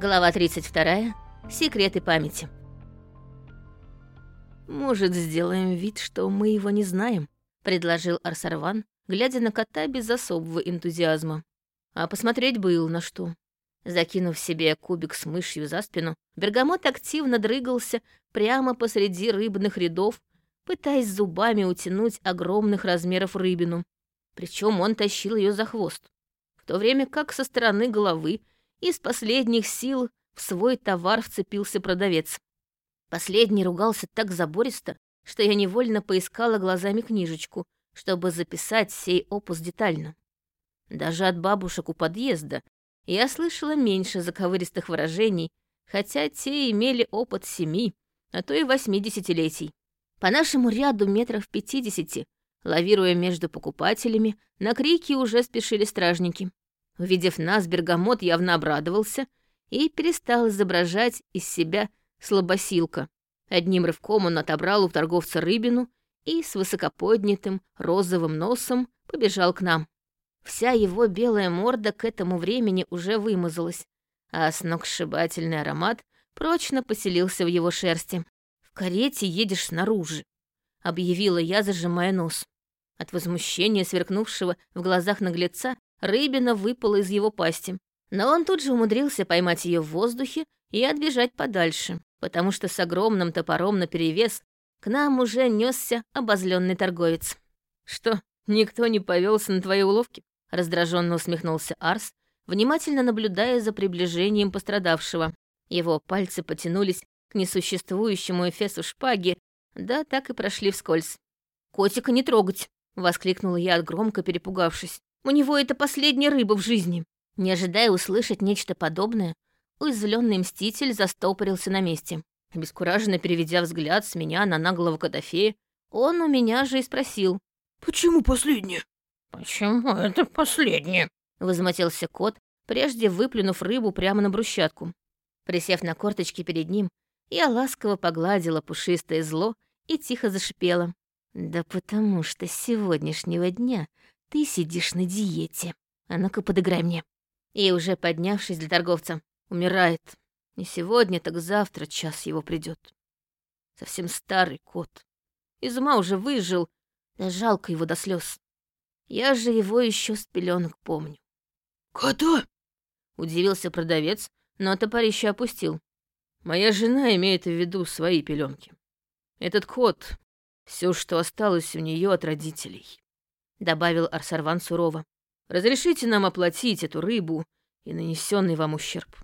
Глава 32. Секреты памяти. «Может, сделаем вид, что мы его не знаем?» — предложил Арсарван, глядя на кота без особого энтузиазма. А посмотреть было на что. Закинув себе кубик с мышью за спину, Бергамот активно дрыгался прямо посреди рыбных рядов, пытаясь зубами утянуть огромных размеров рыбину. Причем он тащил ее за хвост, в то время как со стороны головы из последних сил в свой товар вцепился продавец. Последний ругался так забористо, что я невольно поискала глазами книжечку, чтобы записать сей опус детально. Даже от бабушек у подъезда я слышала меньше заковыристых выражений, хотя те имели опыт семи, а то и восьми десятилетий. По нашему ряду метров пятидесяти, лавируя между покупателями, на крики уже спешили стражники. Увидев нас, Бергамот явно обрадовался и перестал изображать из себя слабосилка. Одним рывком он отобрал у торговца рыбину и с высокоподнятым розовым носом побежал к нам. Вся его белая морда к этому времени уже вымазалась, а сногсшибательный аромат прочно поселился в его шерсти. «В карете едешь снаружи», — объявила я, зажимая нос. От возмущения, сверкнувшего в глазах наглеца, рыбина выпала из его пасти. Но он тут же умудрился поймать ее в воздухе и отбежать подальше, потому что с огромным топором наперевес к нам уже несся обозленный торговец. «Что, никто не повелся на твои уловки?» — раздраженно усмехнулся Арс, внимательно наблюдая за приближением пострадавшего. Его пальцы потянулись к несуществующему эфесу шпаги, да так и прошли вскользь. «Котика не трогать!» — воскликнула я, громко перепугавшись. У него это последняя рыба в жизни. Не ожидая услышать нечто подобное, уязвленный мститель застопорился на месте. Обескураженно переведя взгляд с меня на наглого Котофея, он у меня же и спросил. «Почему последнее?» «Почему это последнее?» — возмутился кот, прежде выплюнув рыбу прямо на брусчатку. Присев на корточки перед ним, я ласково погладила пушистое зло и тихо зашипела. «Да потому что с сегодняшнего дня ты сидишь на диете. А ну-ка, подыграй мне. И уже поднявшись для торговца, умирает. Не сегодня, так завтра час его придет. Совсем старый кот. Из ума уже выжил, да жалко его до слез. Я же его еще с пеленок помню. «Кота?» — удивился продавец, но топорище опустил. «Моя жена имеет в виду свои пеленки. Этот кот — все, что осталось у нее от родителей добавил Арсарван сурово. «Разрешите нам оплатить эту рыбу и нанесенный вам ущерб».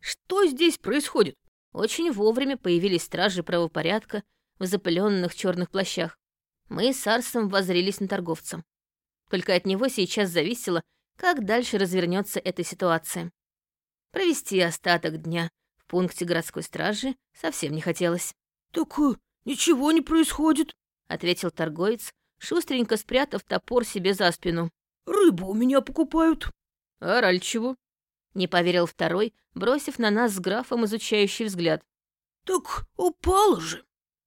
«Что здесь происходит?» Очень вовремя появились стражи правопорядка в запыленных черных плащах. Мы с Арсом воззрелись на торговца. Только от него сейчас зависело, как дальше развернется эта ситуация. Провести остаток дня в пункте городской стражи совсем не хотелось. «Так э, ничего не происходит», — ответил торговец, шустренько спрятав топор себе за спину. «Рыбу у меня покупают». «А раль чего?» Не поверил второй, бросив на нас с графом изучающий взгляд. «Так упала же.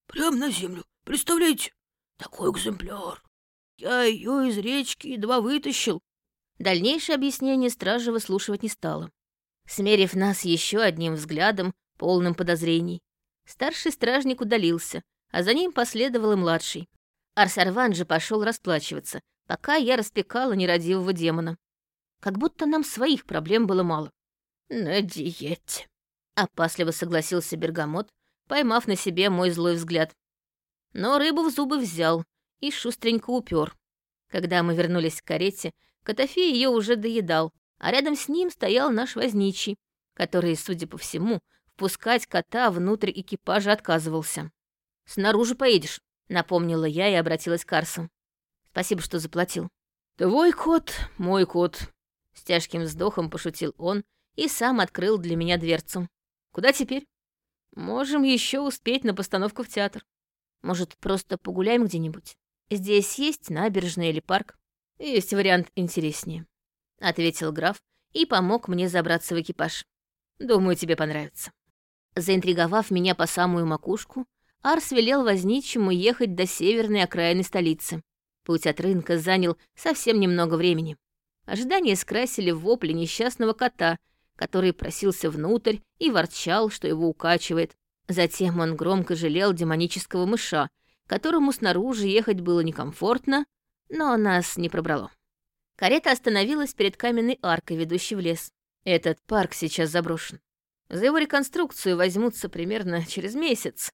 Прямо на землю. Представляете? Такой экземпляр. Я ее из речки едва вытащил». Дальнейшее объяснение стража выслушивать не стала. Смерив нас еще одним взглядом, полным подозрений, старший стражник удалился, а за ним последовал и младший. Арсарван же пошел расплачиваться, пока я распекала нерадивого демона. Как будто нам своих проблем было мало. «На диете», — опасливо согласился Бергамот, поймав на себе мой злой взгляд. Но рыбу в зубы взял и шустренько упер. Когда мы вернулись к карете, Котофей ее уже доедал, а рядом с ним стоял наш возничий, который, судя по всему, впускать кота внутрь экипажа отказывался. «Снаружи поедешь», Напомнила я и обратилась к Арсу. Спасибо, что заплатил. Твой кот, мой кот. С тяжким вздохом пошутил он и сам открыл для меня дверцу. Куда теперь? Можем еще успеть на постановку в театр. Может, просто погуляем где-нибудь? Здесь есть набережная или парк? Есть вариант интереснее. Ответил граф и помог мне забраться в экипаж. Думаю, тебе понравится. Заинтриговав меня по самую макушку, Арс велел возничему ехать до северной окраины столицы. Путь от рынка занял совсем немного времени. Ожидание скрасили вопли несчастного кота, который просился внутрь и ворчал, что его укачивает. Затем он громко жалел демонического мыша, которому снаружи ехать было некомфортно, но нас не пробрало. Карета остановилась перед каменной аркой, ведущей в лес. Этот парк сейчас заброшен. За его реконструкцию возьмутся примерно через месяц,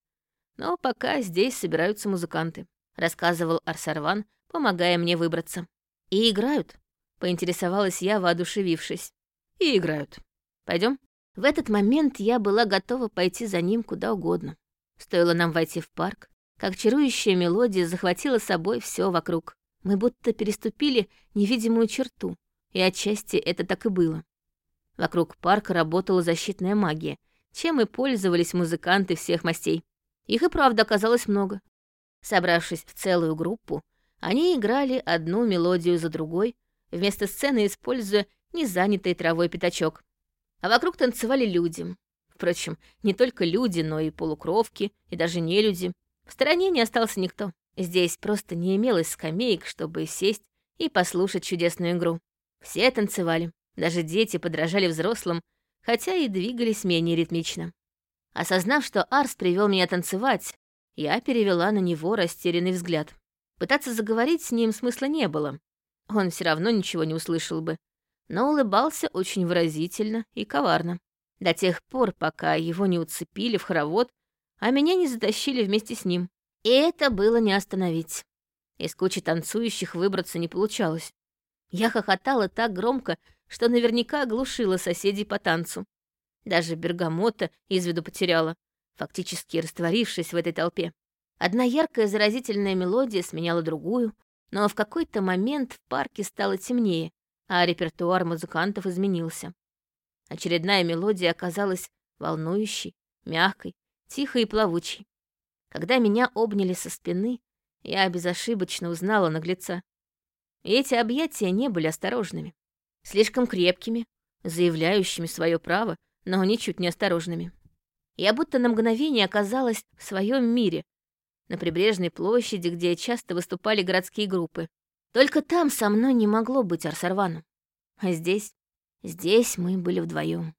но пока здесь собираются музыканты, рассказывал Арсарван, помогая мне выбраться. И играют, поинтересовалась я, воодушевившись. И играют. Пойдем? В этот момент я была готова пойти за ним куда угодно. Стоило нам войти в парк, как чарующая мелодия захватила собой все вокруг. Мы будто переступили невидимую черту, и отчасти это так и было. Вокруг парка работала защитная магия, чем и пользовались музыканты всех мастей. Их и правда оказалось много. Собравшись в целую группу, они играли одну мелодию за другой, вместо сцены используя незанятый травой пятачок. А вокруг танцевали люди. Впрочем, не только люди, но и полукровки, и даже не люди. В стороне не остался никто. Здесь просто не имелось скамеек, чтобы сесть и послушать чудесную игру. Все танцевали, даже дети подражали взрослым, хотя и двигались менее ритмично. Осознав, что Арс привел меня танцевать, я перевела на него растерянный взгляд. Пытаться заговорить с ним смысла не было. Он все равно ничего не услышал бы, но улыбался очень выразительно и коварно. До тех пор, пока его не уцепили в хоровод, а меня не затащили вместе с ним. И это было не остановить. Из кучи танцующих выбраться не получалось. Я хохотала так громко, что наверняка оглушила соседей по танцу. Даже бергамота из виду потеряла, фактически растворившись в этой толпе. Одна яркая заразительная мелодия сменяла другую, но в какой-то момент в парке стало темнее, а репертуар музыкантов изменился. Очередная мелодия оказалась волнующей, мягкой, тихой и плавучей. Когда меня обняли со спины, я безошибочно узнала наглеца. И эти объятия не были осторожными. Слишком крепкими, заявляющими свое право, но ничуть не осторожными. Я будто на мгновение оказалась в своем мире, на прибрежной площади, где часто выступали городские группы. Только там со мной не могло быть Арсарвану. А здесь, здесь мы были вдвоем.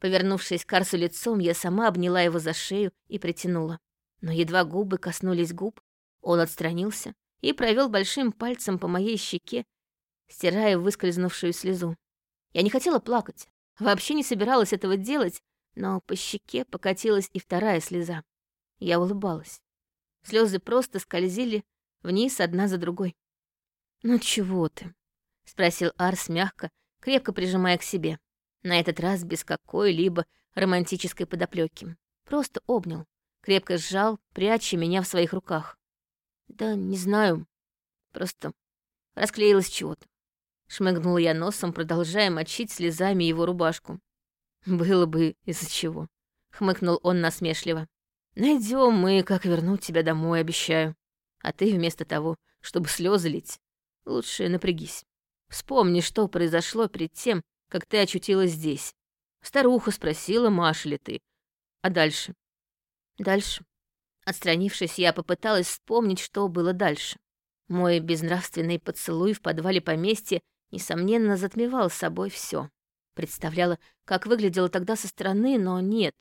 Повернувшись к Арсу лицом, я сама обняла его за шею и притянула но едва губы коснулись губ, он отстранился и провел большим пальцем по моей щеке, стирая выскользнувшую слезу. Я не хотела плакать, вообще не собиралась этого делать, но по щеке покатилась и вторая слеза. Я улыбалась. Слезы просто скользили вниз одна за другой. «Ну чего ты?» — спросил Арс мягко, крепко прижимая к себе. На этот раз без какой-либо романтической подоплеки. Просто обнял, крепко сжал, пряча меня в своих руках. Да не знаю, просто расклеилось чего-то. Шмыгнула я носом, продолжая мочить слезами его рубашку. Было бы из-за чего. Хмыкнул он насмешливо. Найдем мы, как вернуть тебя домой, обещаю. А ты вместо того, чтобы слезы лить, лучше напрягись. Вспомни, что произошло перед тем, как ты очутилась здесь. Старуха спросила, Маша ли ты. А дальше? Дальше. Отстранившись, я попыталась вспомнить, что было дальше. Мой безнравственный поцелуй в подвале поместья, несомненно, затмевал собой все. Представляла, как выглядело тогда со стороны, но нет.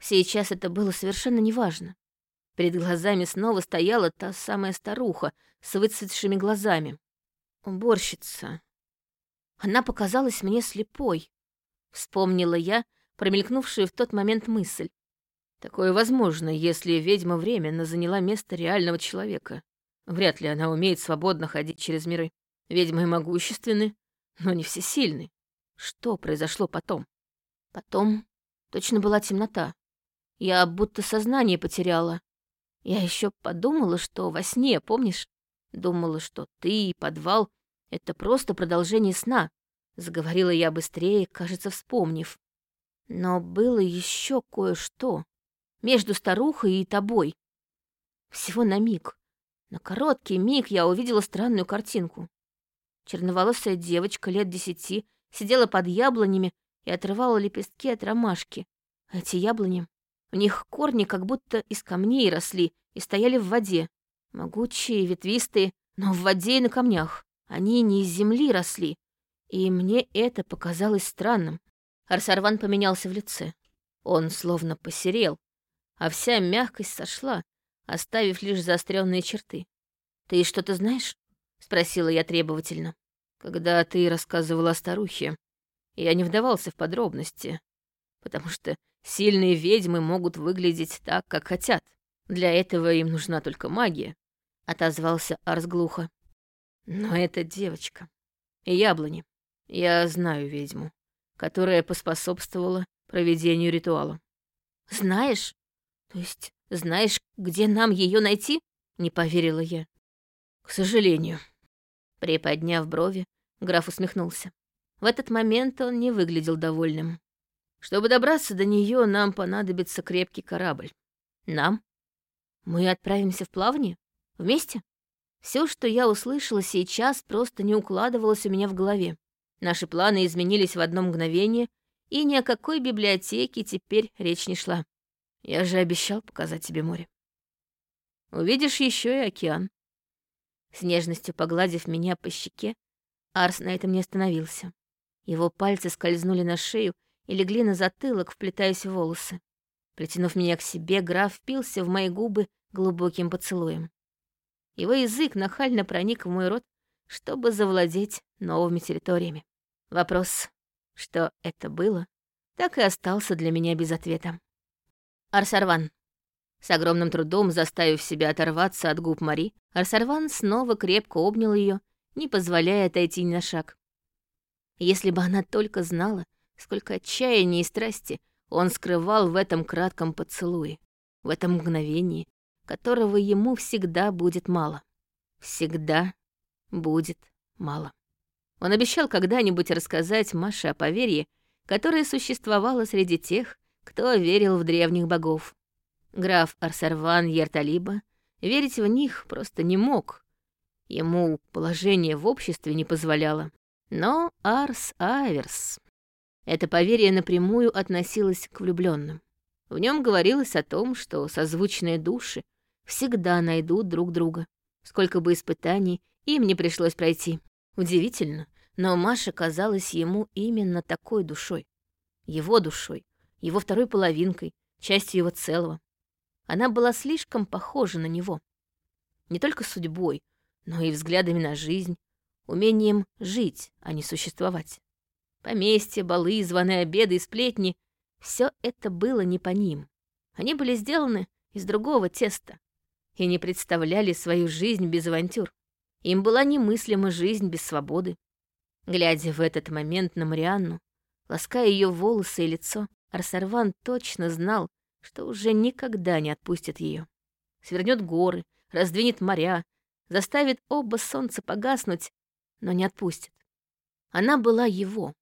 Сейчас это было совершенно неважно. Перед глазами снова стояла та самая старуха с выцветшими глазами. Уборщица. Она показалась мне слепой. Вспомнила я промелькнувшую в тот момент мысль. Такое возможно, если ведьма временно заняла место реального человека. Вряд ли она умеет свободно ходить через миры. Ведьмы могущественны, но не всесильны. Что произошло потом? Потом точно была темнота. Я будто сознание потеряла. Я еще подумала, что во сне, помнишь? Думала, что ты и подвал — это просто продолжение сна. Заговорила я быстрее, кажется, вспомнив. Но было еще кое-что между старухой и тобой. Всего на миг. На короткий миг я увидела странную картинку. Черноволосая девочка лет десяти сидела под яблонями и отрывала лепестки от ромашки. Эти яблони, у них корни как будто из камней росли и стояли в воде. Могучие, ветвистые, но в воде и на камнях. Они не из земли росли. И мне это показалось странным. Арсарван поменялся в лице. Он словно посерел, а вся мягкость сошла, оставив лишь заостренные черты. «Ты что-то знаешь?» — спросила я требовательно. «Когда ты рассказывала о старухе, я не вдавался в подробности, потому что сильные ведьмы могут выглядеть так, как хотят. Для этого им нужна только магия», — отозвался Арс. «Но это девочка. И яблони. Я знаю ведьму, которая поспособствовала проведению ритуала. Знаешь? То есть знаешь, где нам ее найти? Не поверила я. К сожалению. Приподняв брови, граф усмехнулся. В этот момент он не выглядел довольным. Чтобы добраться до нее, нам понадобится крепкий корабль. Нам? Мы отправимся в плавание? Вместе? Все, что я услышала сейчас, просто не укладывалось у меня в голове. Наши планы изменились в одно мгновение, и ни о какой библиотеке теперь речь не шла. Я же обещал показать тебе море. Увидишь еще и океан. С нежностью погладив меня по щеке, Арс на этом не остановился. Его пальцы скользнули на шею и легли на затылок, вплетаясь в волосы. Притянув меня к себе, граф впился в мои губы глубоким поцелуем. Его язык нахально проник в мой рот, чтобы завладеть новыми территориями. Вопрос, что это было, так и остался для меня без ответа. Арсарван. С огромным трудом заставив себя оторваться от губ Мари, Арсарван снова крепко обнял ее, не позволяя отойти ни на шаг. Если бы она только знала, сколько отчаяния и страсти он скрывал в этом кратком поцелуе, в этом мгновении, которого ему всегда будет мало. Всегда будет мало. Он обещал когда-нибудь рассказать Маше о поверье, которое существовало среди тех, кто верил в древних богов. Граф Арсарван Ерталиба верить в них просто не мог. Ему положение в обществе не позволяло. Но Арс Аверс... Это поверье напрямую относилось к влюбленным. В нем говорилось о том, что созвучные души всегда найдут друг друга, сколько бы испытаний им не пришлось пройти. Удивительно, но Маша казалась ему именно такой душой. Его душой, его второй половинкой, частью его целого. Она была слишком похожа на него. Не только судьбой, но и взглядами на жизнь, умением жить, а не существовать. Поместье, балы, званые обеды и сплетни — все это было не по ним. Они были сделаны из другого теста и не представляли свою жизнь без авантюр. Им была немыслима жизнь без свободы. Глядя в этот момент на Марианну, лаская ее волосы и лицо, Арсарван точно знал, что уже никогда не отпустит ее. Свернет горы, раздвинет моря, заставит оба солнца погаснуть, но не отпустит. Она была его,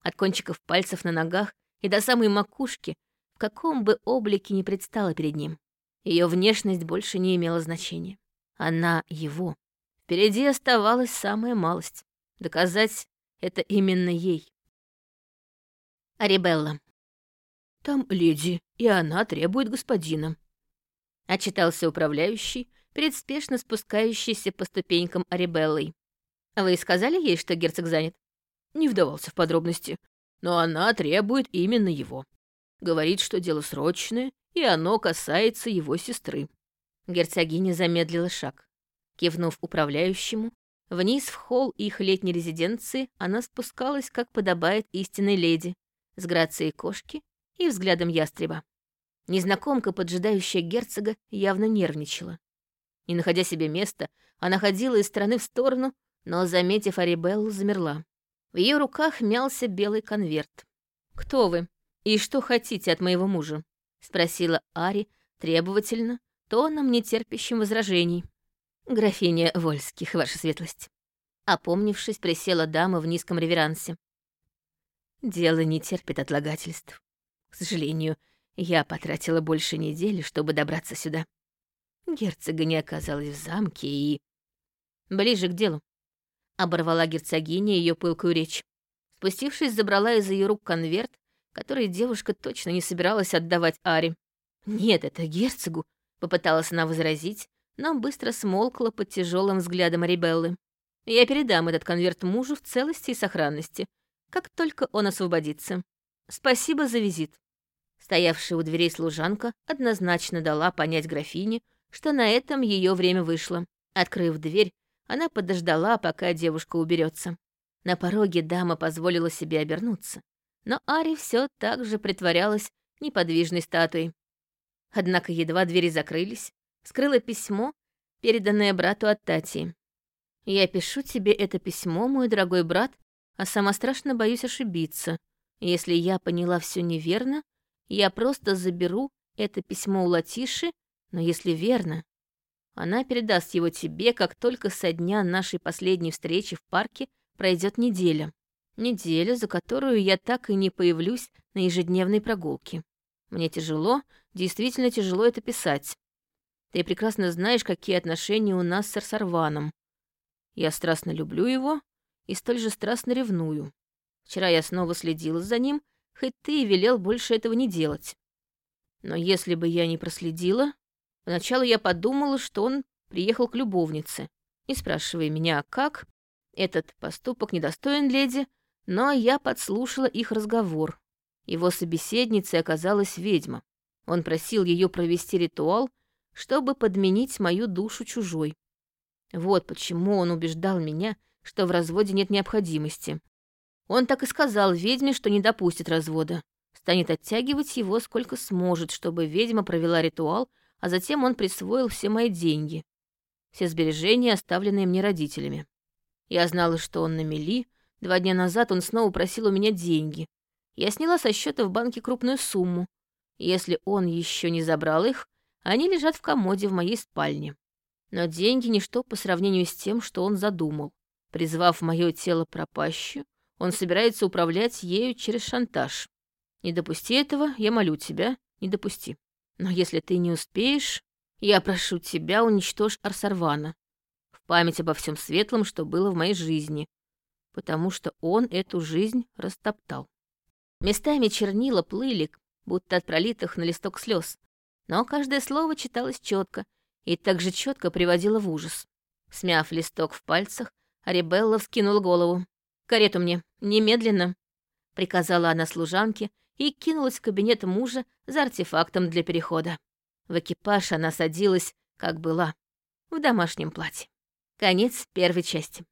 от кончиков пальцев на ногах и до самой макушки, в каком бы облике ни предстала перед ним. Ее внешность больше не имела значения. Она его. Впереди оставалась самая малость — доказать это именно ей. Арибелла. «Там леди, и она требует господина», — отчитался управляющий перед спешно спускающейся по ступенькам Арибеллой. «Вы сказали ей, что герцог занят?» Не вдавался в подробности, но она требует именно его. Говорит, что дело срочное, и оно касается его сестры. Герцогиня замедлила шаг. Кивнув управляющему, вниз в холл их летней резиденции она спускалась, как подобает истинной леди, с грацией кошки и взглядом ястреба. Незнакомка, поджидающая герцога, явно нервничала. Не находя себе места, она ходила из стороны в сторону, но, заметив Арибеллу, замерла. В ее руках мялся белый конверт. «Кто вы? И что хотите от моего мужа?» — спросила Ари требовательно, тоном, нетерпящим возражений. «Графиня Вольских, ваша светлость». Опомнившись, присела дама в низком реверансе. «Дело не терпит отлагательств. К сожалению, я потратила больше недели, чтобы добраться сюда. Герцога не оказалось в замке и... Ближе к делу. Оборвала герцогиня ее пылкую речь. Спустившись, забрала из ее рук конверт который девушка точно не собиралась отдавать Аре. «Нет, это герцогу», — попыталась она возразить, но быстро смолкла под тяжелым взглядом Арибеллы. «Я передам этот конверт мужу в целости и сохранности, как только он освободится. Спасибо за визит. Стоявшая у дверей служанка однозначно дала понять графине, что на этом ее время вышло. Открыв дверь, она подождала, пока девушка уберется. На пороге дама позволила себе обернуться, но Ари все так же притворялась неподвижной статуей. Однако едва двери закрылись, скрыла письмо, переданное брату от Тати. «Я пишу тебе это письмо, мой дорогой брат, а сама страшно боюсь ошибиться. Если я поняла все неверно, я просто заберу это письмо у Латиши, но если верно, она передаст его тебе, как только со дня нашей последней встречи в парке пройдет неделя. Неделя, за которую я так и не появлюсь на ежедневной прогулке. Мне тяжело, действительно тяжело это писать. Ты прекрасно знаешь, какие отношения у нас с Арсарваном. Я страстно люблю его и столь же страстно ревную. Вчера я снова следила за ним, хоть ты и велел больше этого не делать. Но если бы я не проследила, поначалу я подумала, что он приехал к любовнице. Не спрашивая меня, как, этот поступок недостоин леди, но я подслушала их разговор. Его собеседницей оказалась ведьма. Он просил ее провести ритуал, чтобы подменить мою душу чужой. Вот почему он убеждал меня, что в разводе нет необходимости. Он так и сказал ведьме, что не допустит развода. Станет оттягивать его сколько сможет, чтобы ведьма провела ритуал, а затем он присвоил все мои деньги. Все сбережения, оставленные мне родителями. Я знала, что он на мели. Два дня назад он снова просил у меня деньги. Я сняла со счета в банке крупную сумму. Если он еще не забрал их, они лежат в комоде в моей спальне. Но деньги — ничто по сравнению с тем, что он задумал. Призвав мое тело пропащую, он собирается управлять ею через шантаж. Не допусти этого, я молю тебя, не допусти. Но если ты не успеешь, я прошу тебя, уничтожь Арсарвана. В память обо всем светлом, что было в моей жизни. Потому что он эту жизнь растоптал. Местами чернила плыли, будто от пролитых на листок слез, но каждое слово читалось четко и также четко приводило в ужас. Смяв листок в пальцах, Арибелла вскинула голову. «Карету мне, немедленно!» — приказала она служанке и кинулась в кабинет мужа за артефактом для перехода. В экипаж она садилась, как была, в домашнем платье. Конец первой части.